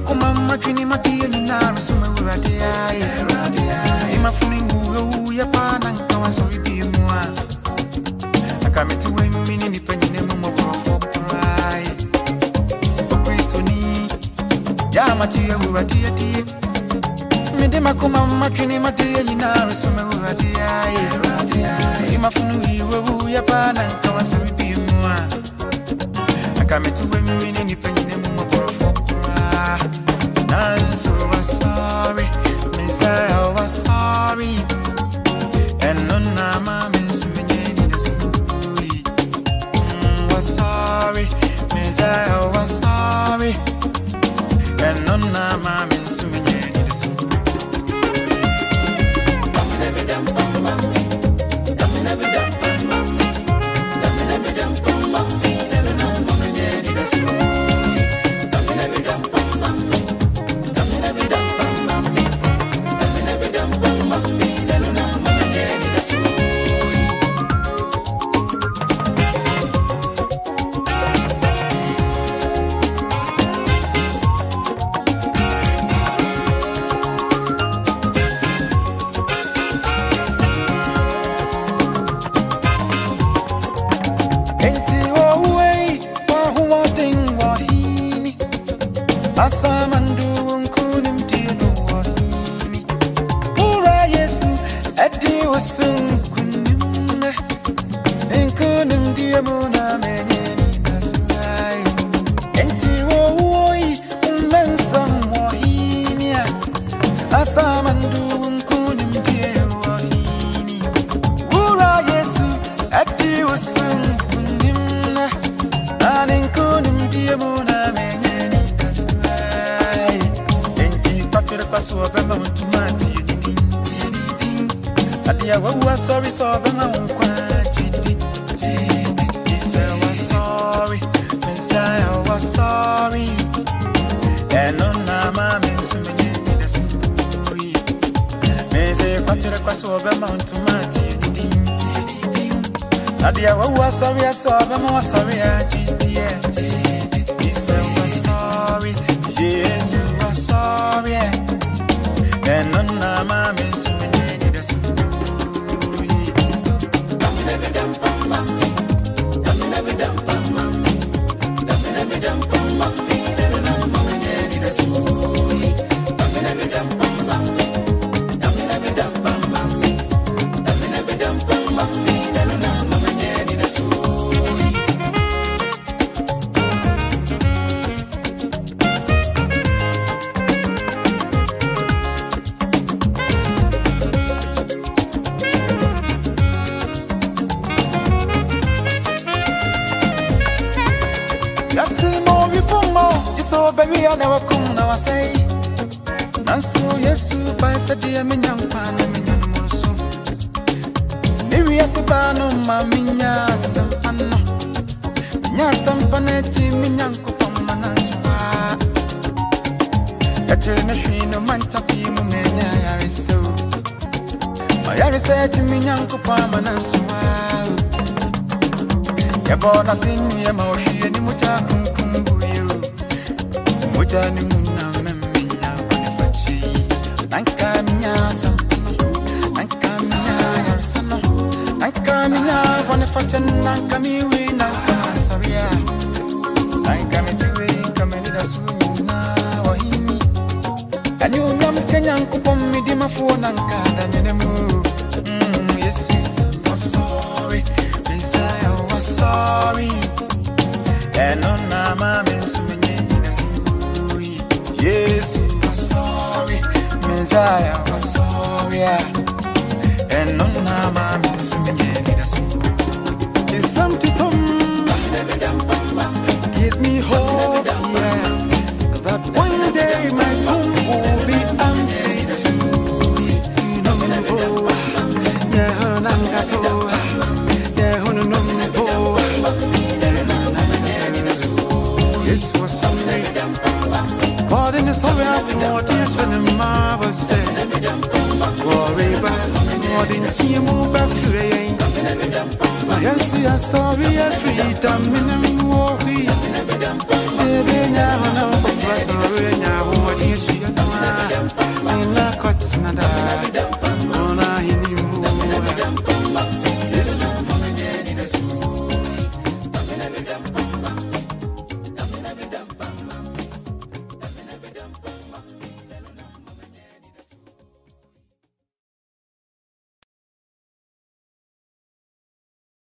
akoma matwini matiyo nyinaro sumeuradeaye imafuni nguga uya pana nkawasoribimua akamiti wemini nipanyine mumoborofokuraye okristoni yamatiyo uratiyatiye mede makoma matwini matiyo nyinaro sumeuradeaye imafuni iwe uya pana nkawa asamandu nkunimdinuwa ura yesu ɛdi wasu nkunim nkunimdiamunamenya aba so ɔbɛma wo ntoma tie didin adeɛ wawu asɔre sɛ ɔbɛma wo nkwa gyidi gyidi sɛ wasɔre mesaya wasɔre ɛno na ma me nso menye nida sɛyi mese kwakyerɛ kwa so ɔbɛma wo ntoma tie didin adeɛ wawu asɔre sɛ ɔbɛma wasɔre a gyidiɛ so baby ana wakum na wasai nanso yesu ba sadi ya menya nkwa na menya murso ni wiase ba no ma menya sampano nya sampana ti menya nkopa mana swa katere na hwi no manta pi mu menya yare so ma yare se ti menya nkopa mana swa yabona sinye ma ohie ni mutaku jani muna memina wanifachi nankaminya sampi nankaminya yarsana nankaminya wanifachi nankamiwi nankasaria nankamitiwe nkamelida sunyina wahini kanyumya mkenya nkupommidi mafuo nankaa I Messiah, Masoria, and no Nama Minsumian. It's something to gives me hope, yeah, that one day my tomb will be empty. Yes, was something. God in the sovereign, I Mwadin simu bakure yin Yansi ya sorry ya freedom Minam wohi Bebe nyahana Sorry nyahana